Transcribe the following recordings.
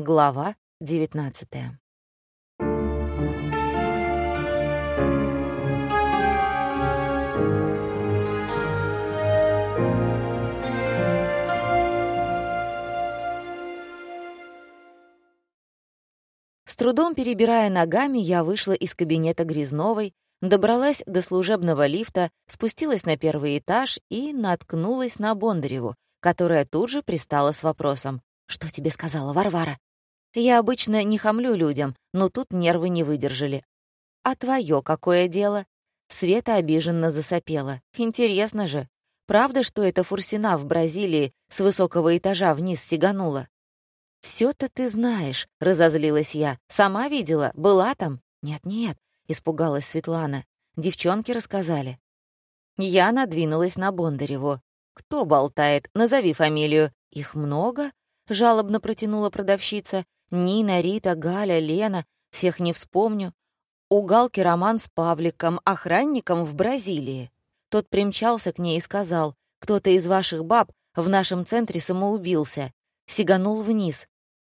Глава 19 С трудом перебирая ногами, я вышла из кабинета Грязновой, добралась до служебного лифта, спустилась на первый этаж и наткнулась на Бондареву, которая тут же пристала с вопросом. «Что тебе сказала Варвара?» «Я обычно не хамлю людям, но тут нервы не выдержали». «А твое какое дело?» Света обиженно засопела. «Интересно же. Правда, что эта Фурсина в Бразилии с высокого этажа вниз сиганула?» «Всё-то ты знаешь», — разозлилась я. «Сама видела? Была там?» «Нет-нет», — испугалась Светлана. «Девчонки рассказали». Я надвинулась на Бондареву. «Кто болтает? Назови фамилию». «Их много?» — жалобно протянула продавщица. «Нина, Рита, Галя, Лена. Всех не вспомню. У Галки роман с Павликом, охранником в Бразилии». Тот примчался к ней и сказал, «Кто-то из ваших баб в нашем центре самоубился. Сиганул вниз.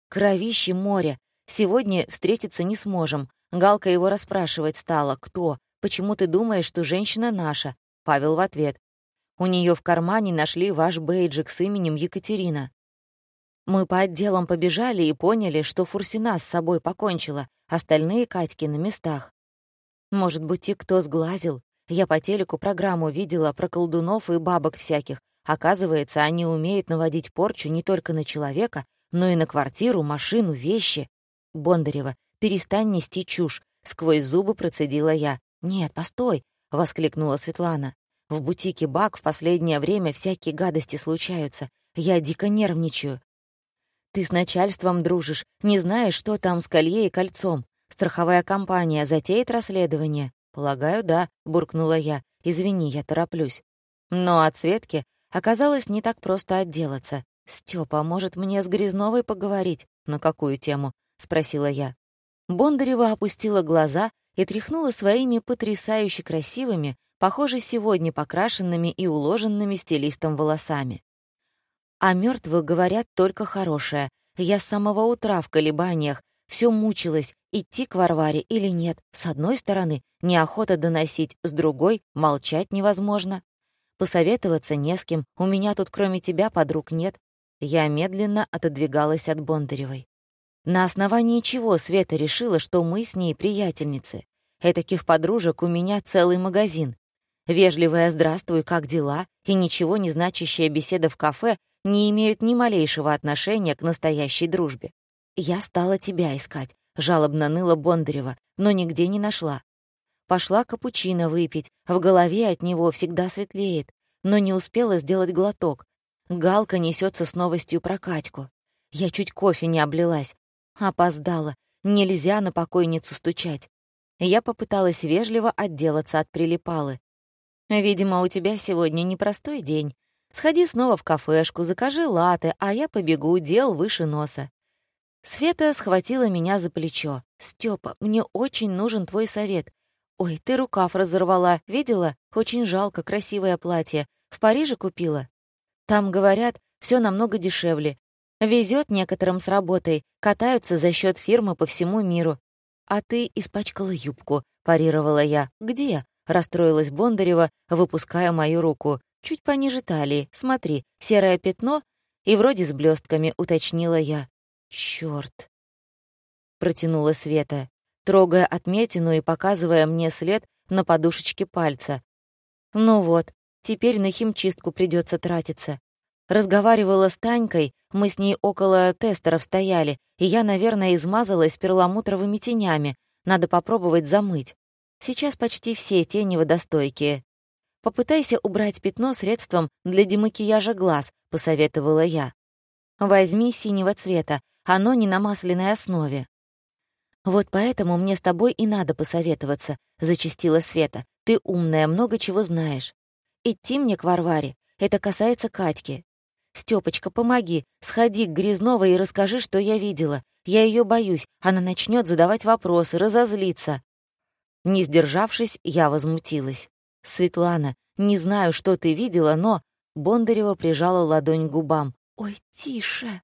Кровище море. Сегодня встретиться не сможем. Галка его расспрашивать стала. Кто? Почему ты думаешь, что женщина наша? Павел в ответ. У нее в кармане нашли ваш бейджик с именем Екатерина. Мы по отделам побежали и поняли, что Фурсина с собой покончила, остальные Катьки на местах. Может быть, и кто сглазил. Я по телеку программу видела про колдунов и бабок всяких. Оказывается, они умеют наводить порчу не только на человека, но и на квартиру, машину, вещи. Бондарева, перестань нести чушь. Сквозь зубы процедила я. «Нет, постой!» — воскликнула Светлана. В бутике Бак в последнее время всякие гадости случаются. Я дико нервничаю. Ты с начальством дружишь, не знаешь, что там с колье и кольцом. Страховая компания затеет расследование? Полагаю, да, буркнула я. Извини, я тороплюсь. Но от Светки оказалось не так просто отделаться. «Стёпа, может, мне с Грязновой поговорить?» «На какую тему?» — спросила я. Бондарева опустила глаза и тряхнула своими потрясающе красивыми, похоже, сегодня покрашенными и уложенными стилистом волосами. О мертвых говорят только хорошее. Я с самого утра в колебаниях, все мучилась, идти к Варваре или нет. С одной стороны, неохота доносить, с другой — молчать невозможно. Посоветоваться не с кем, у меня тут кроме тебя подруг нет. Я медленно отодвигалась от Бондаревой. На основании чего Света решила, что мы с ней приятельницы? Этаких подружек у меня целый магазин. Вежливая «здравствуй, как дела?» и ничего не значащая беседа в кафе не имеют ни малейшего отношения к настоящей дружбе. «Я стала тебя искать», — жалобно ныла Бондарева, но нигде не нашла. Пошла капучино выпить, в голове от него всегда светлеет, но не успела сделать глоток. Галка несется с новостью про Катьку. Я чуть кофе не облилась. Опоздала. Нельзя на покойницу стучать. Я попыталась вежливо отделаться от прилипалы. Видимо, у тебя сегодня непростой день. Сходи снова в кафешку, закажи латы, а я побегу, дел выше носа». Света схватила меня за плечо. «Стёпа, мне очень нужен твой совет. Ой, ты рукав разорвала, видела? Очень жалко, красивое платье. В Париже купила? Там, говорят, все намного дешевле. Везет некоторым с работой, катаются за счет фирмы по всему миру. А ты испачкала юбку, парировала я. Где? Расстроилась Бондарева, выпуская мою руку. «Чуть пониже талии. Смотри, серое пятно и вроде с блестками, уточнила я. Черт! протянула Света, трогая отметину и показывая мне след на подушечке пальца. «Ну вот, теперь на химчистку придется тратиться. Разговаривала с Танькой, мы с ней около тестеров стояли, и я, наверное, измазалась перламутровыми тенями. Надо попробовать замыть. Сейчас почти все тени водостойкие. Попытайся убрать пятно средством для демакияжа глаз, посоветовала я. Возьми синего цвета, оно не на масляной основе. Вот поэтому мне с тобой и надо посоветоваться, зачастила Света. Ты умная, много чего знаешь. Идти мне к Варваре. Это касается Катьки. Стёпочка, помоги, сходи к Грязновой и расскажи, что я видела. Я ее боюсь, она начнет задавать вопросы, разозлиться. Не сдержавшись, я возмутилась. «Светлана, не знаю, что ты видела, но...» Бондарева прижала ладонь к губам. «Ой, тише!»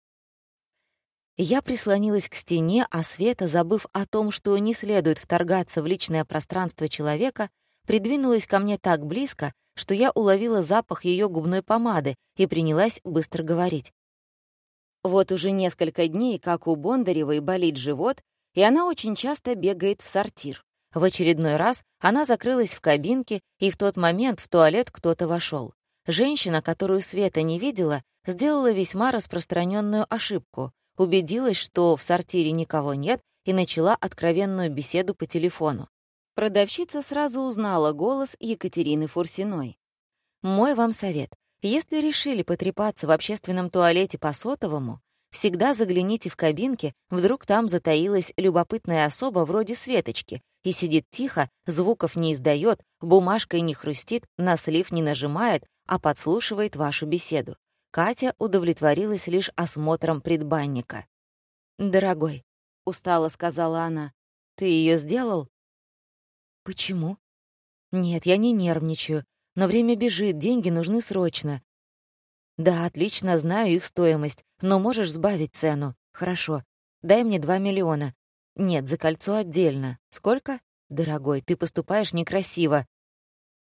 Я прислонилась к стене, а Света, забыв о том, что не следует вторгаться в личное пространство человека, придвинулась ко мне так близко, что я уловила запах ее губной помады и принялась быстро говорить. Вот уже несколько дней, как у Бондаревой болит живот, и она очень часто бегает в сортир. В очередной раз она закрылась в кабинке, и в тот момент в туалет кто-то вошел. Женщина, которую Света не видела, сделала весьма распространенную ошибку убедилась, что в сортире никого нет, и начала откровенную беседу по телефону. Продавщица сразу узнала голос Екатерины Фурсиной. «Мой вам совет. Если решили потрепаться в общественном туалете по сотовому, всегда загляните в кабинки, вдруг там затаилась любопытная особа вроде Светочки и сидит тихо, звуков не издает, бумажкой не хрустит, на слив не нажимает, а подслушивает вашу беседу. Катя удовлетворилась лишь осмотром предбанника. «Дорогой», — устало сказала она, — «ты ее сделал?» «Почему?» «Нет, я не нервничаю, но время бежит, деньги нужны срочно». «Да, отлично, знаю их стоимость, но можешь сбавить цену. Хорошо, дай мне два миллиона. Нет, за кольцо отдельно. Сколько? Дорогой, ты поступаешь некрасиво».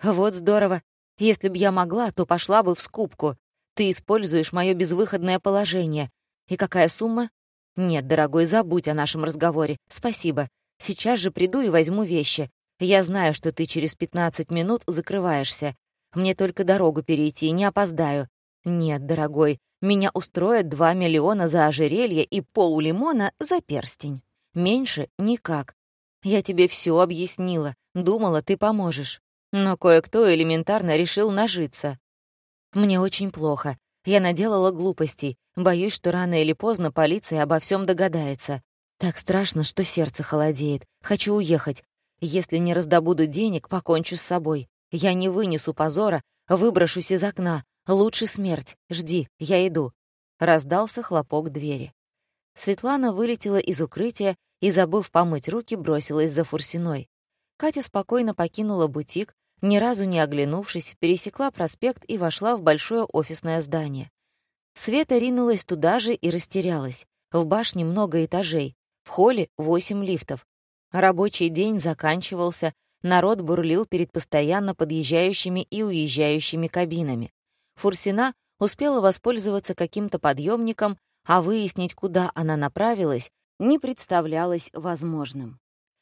«Вот здорово. Если б я могла, то пошла бы в скупку. Ты используешь мое безвыходное положение. И какая сумма? Нет, дорогой, забудь о нашем разговоре. Спасибо. Сейчас же приду и возьму вещи. Я знаю, что ты через 15 минут закрываешься. Мне только дорогу перейти, не опоздаю. Нет, дорогой, меня устроят 2 миллиона за ожерелье и пол лимона за перстень. Меньше никак. Я тебе все объяснила, думала, ты поможешь. Но кое-кто элементарно решил нажиться. Мне очень плохо. Я наделала глупостей. Боюсь, что рано или поздно полиция обо всем догадается. Так страшно, что сердце холодеет. Хочу уехать. Если не раздобуду денег, покончу с собой. Я не вынесу позора, выброшусь из окна. Лучше смерть. Жди, я иду. Раздался хлопок двери. Светлана вылетела из укрытия и, забыв помыть руки, бросилась за Фурсиной. Катя спокойно покинула бутик, ни разу не оглянувшись, пересекла проспект и вошла в большое офисное здание. Света ринулась туда же и растерялась. В башне много этажей, в холле — восемь лифтов. Рабочий день заканчивался, народ бурлил перед постоянно подъезжающими и уезжающими кабинами. Фурсина успела воспользоваться каким-то подъемником, а выяснить, куда она направилась, не представлялось возможным.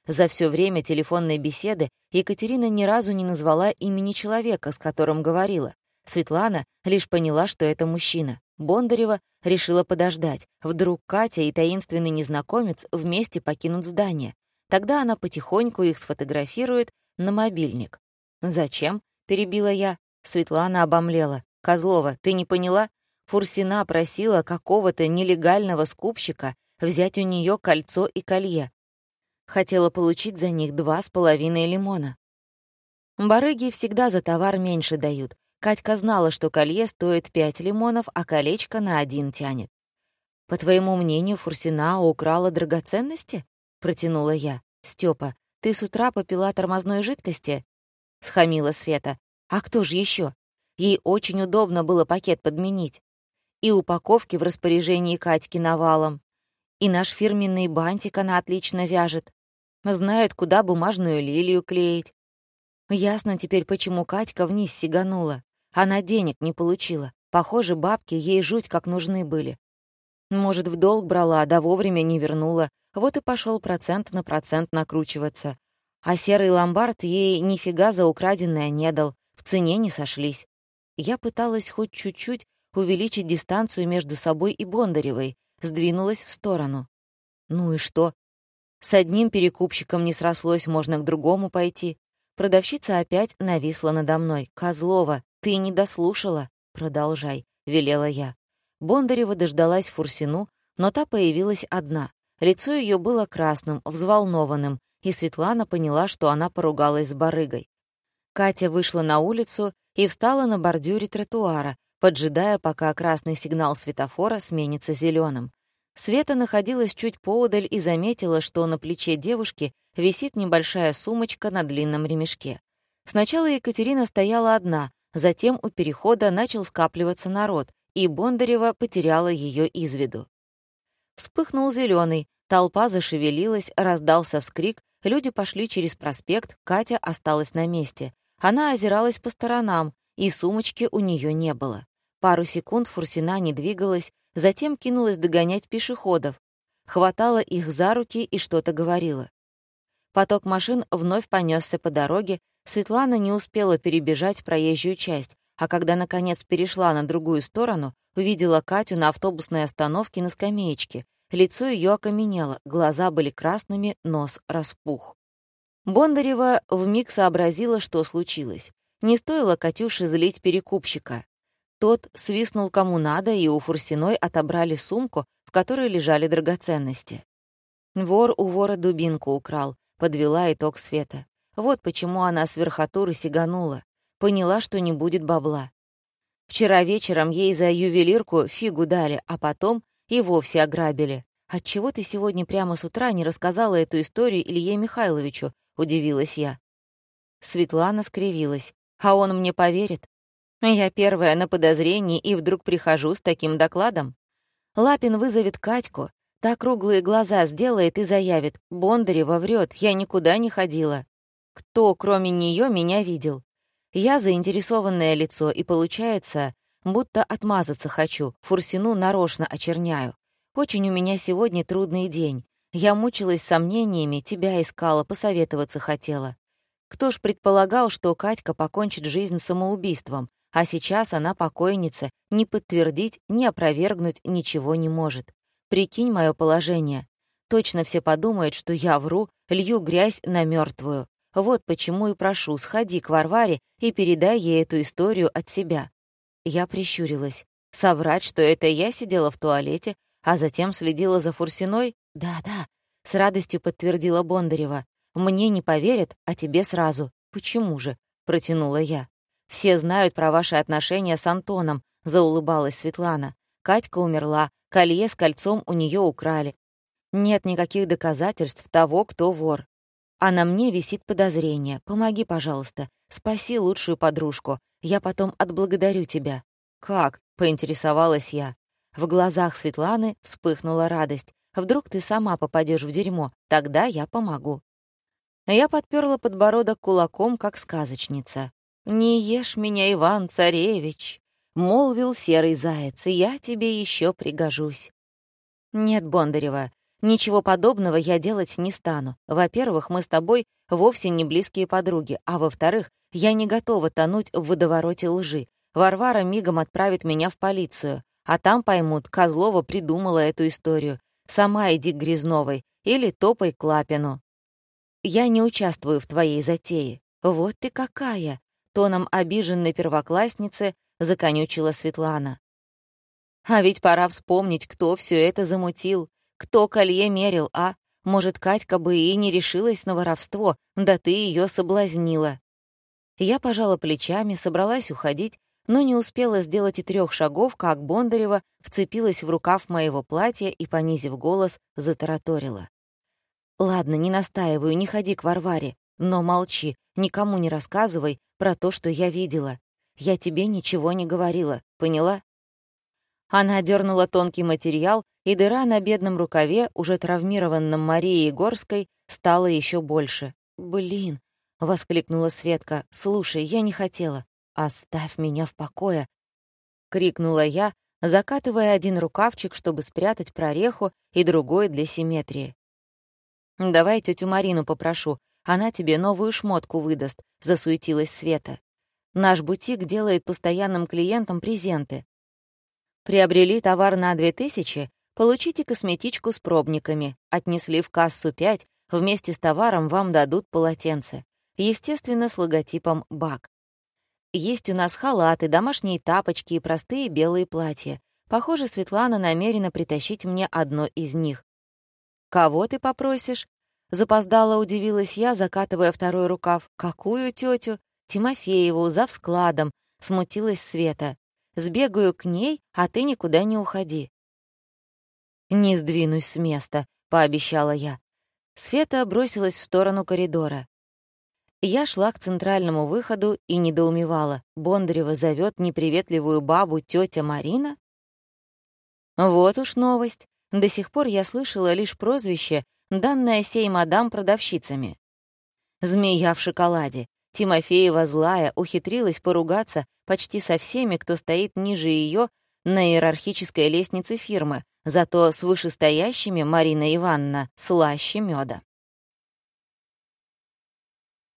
За все время телефонной беседы Екатерина ни разу не назвала имени человека, с которым говорила. Светлана лишь поняла, что это мужчина. Бондарева решила подождать. Вдруг Катя и таинственный незнакомец вместе покинут здание. Тогда она потихоньку их сфотографирует на мобильник. «Зачем?» — перебила я. Светлана обомлела. «Козлова, ты не поняла? Фурсина просила какого-то нелегального скупщика взять у нее кольцо и колье. Хотела получить за них два с половиной лимона. Барыги всегда за товар меньше дают. Катька знала, что колье стоит пять лимонов, а колечко на один тянет. «По твоему мнению, Фурсина украла драгоценности?» — протянула я. «Стёпа, ты с утра попила тормозной жидкости?» — схамила Света. «А кто же еще? Ей очень удобно было пакет подменить. И упаковки в распоряжении Катьки навалом. И наш фирменный бантик она отлично вяжет. Знает, куда бумажную лилию клеить. Ясно теперь, почему Катька вниз сиганула. Она денег не получила. Похоже, бабки ей жуть как нужны были. Может, в долг брала, да вовремя не вернула. Вот и пошел процент на процент накручиваться. А серый ломбард ей нифига за украденное не дал, в цене не сошлись. Я пыталась хоть чуть-чуть увеличить дистанцию между собой и Бондаревой, сдвинулась в сторону. Ну и что? С одним перекупщиком не срослось, можно к другому пойти. Продавщица опять нависла надо мной. «Козлова, ты не дослушала?» «Продолжай», — велела я. Бондарева дождалась Фурсину, но та появилась одна. Лицо ее было красным, взволнованным, и Светлана поняла, что она поругалась с барыгой. Катя вышла на улицу и встала на бордюре тротуара, поджидая, пока красный сигнал светофора сменится зеленым. Света находилась чуть поодаль и заметила, что на плече девушки висит небольшая сумочка на длинном ремешке. Сначала Екатерина стояла одна, затем у перехода начал скапливаться народ, и Бондарева потеряла ее из виду. Вспыхнул зеленый, толпа зашевелилась, раздался вскрик, люди пошли через проспект, Катя осталась на месте. Она озиралась по сторонам, и сумочки у нее не было. Пару секунд Фурсина не двигалась, затем кинулась догонять пешеходов, хватала их за руки и что-то говорила. Поток машин вновь понесся по дороге, Светлана не успела перебежать проезжую часть, а когда, наконец, перешла на другую сторону, увидела Катю на автобусной остановке на скамеечке. Лицо ее окаменело, глаза были красными, нос распух. Бондарева вмиг сообразила, что случилось. Не стоило Катюше злить перекупщика. Тот свистнул кому надо, и у Фурсиной отобрали сумку, в которой лежали драгоценности. Вор у вора дубинку украл, подвела итог Света. Вот почему она с верхотуры сиганула. Поняла, что не будет бабла. Вчера вечером ей за ювелирку фигу дали, а потом и вовсе ограбили. «Отчего ты сегодня прямо с утра не рассказала эту историю Илье Михайловичу?» — удивилась я. Светлана скривилась. «А он мне поверит? Я первая на подозрении и вдруг прихожу с таким докладом. Лапин вызовет Катьку, та круглые глаза сделает и заявит. Бондарева врет, я никуда не ходила. Кто, кроме нее, меня видел? Я заинтересованное лицо, и получается, будто отмазаться хочу, Фурсину нарочно очерняю. Очень у меня сегодня трудный день. Я мучилась сомнениями, тебя искала, посоветоваться хотела. Кто ж предполагал, что Катька покончит жизнь самоубийством, а сейчас она покойница, ни подтвердить, ни опровергнуть ничего не может. Прикинь мое положение. Точно все подумают, что я вру, лью грязь на мертвую. Вот почему и прошу, сходи к Варваре и передай ей эту историю от себя. Я прищурилась. Соврать, что это я сидела в туалете, а затем следила за Фурсиной? Да-да, с радостью подтвердила Бондарева. Мне не поверят, а тебе сразу. Почему же? Протянула я. «Все знают про ваши отношения с Антоном», — заулыбалась Светлана. «Катька умерла, колье с кольцом у нее украли. Нет никаких доказательств того, кто вор. А на мне висит подозрение. Помоги, пожалуйста. Спаси лучшую подружку. Я потом отблагодарю тебя». «Как?» — поинтересовалась я. В глазах Светланы вспыхнула радость. «Вдруг ты сама попадешь в дерьмо, тогда я помогу». Я подперла подбородок кулаком, как сказочница. «Не ешь меня, Иван-царевич!» — молвил серый заяц, я тебе еще пригожусь. Нет, Бондарева, ничего подобного я делать не стану. Во-первых, мы с тобой вовсе не близкие подруги, а во-вторых, я не готова тонуть в водовороте лжи. Варвара мигом отправит меня в полицию, а там поймут, Козлова придумала эту историю. Сама иди к Грязновой или топай к Лапину. Я не участвую в твоей затее. Вот ты какая! тоном обиженной первоклассницы законючила Светлана. А ведь пора вспомнить, кто все это замутил, кто колье мерил, а? Может, Катька бы и не решилась на воровство, да ты ее соблазнила. Я пожала плечами, собралась уходить, но не успела сделать и трех шагов, как Бондарева вцепилась в рукав моего платья и, понизив голос, затараторила. «Ладно, не настаиваю, не ходи к Варваре, но молчи, никому не рассказывай, про то, что я видела. Я тебе ничего не говорила, поняла?» Она дернула тонкий материал, и дыра на бедном рукаве, уже травмированном Марией Горской, стала еще больше. «Блин!» — воскликнула Светка. «Слушай, я не хотела. Оставь меня в покое!» — крикнула я, закатывая один рукавчик, чтобы спрятать прореху, и другой для симметрии. «Давай тетю Марину попрошу, она тебе новую шмотку выдаст», — засуетилась Света. «Наш бутик делает постоянным клиентам презенты. Приобрели товар на 2000, получите косметичку с пробниками. Отнесли в кассу 5, вместе с товаром вам дадут полотенце. Естественно, с логотипом «БАК». Есть у нас халаты, домашние тапочки и простые белые платья. Похоже, Светлана намерена притащить мне одно из них. «Кого ты попросишь?» Запоздала удивилась я, закатывая второй рукав. «Какую тетю? Тимофееву, за вскладом», — смутилась Света. «Сбегаю к ней, а ты никуда не уходи». «Не сдвинусь с места», — пообещала я. Света бросилась в сторону коридора. Я шла к центральному выходу и недоумевала. Бондарева зовет неприветливую бабу тетя Марина? Вот уж новость. До сих пор я слышала лишь прозвище, данное сей мадам продавщицами. «Змея в шоколаде». Тимофеева злая ухитрилась поругаться почти со всеми, кто стоит ниже ее на иерархической лестнице фирмы, зато с вышестоящими Марина Ивановна слаще меда.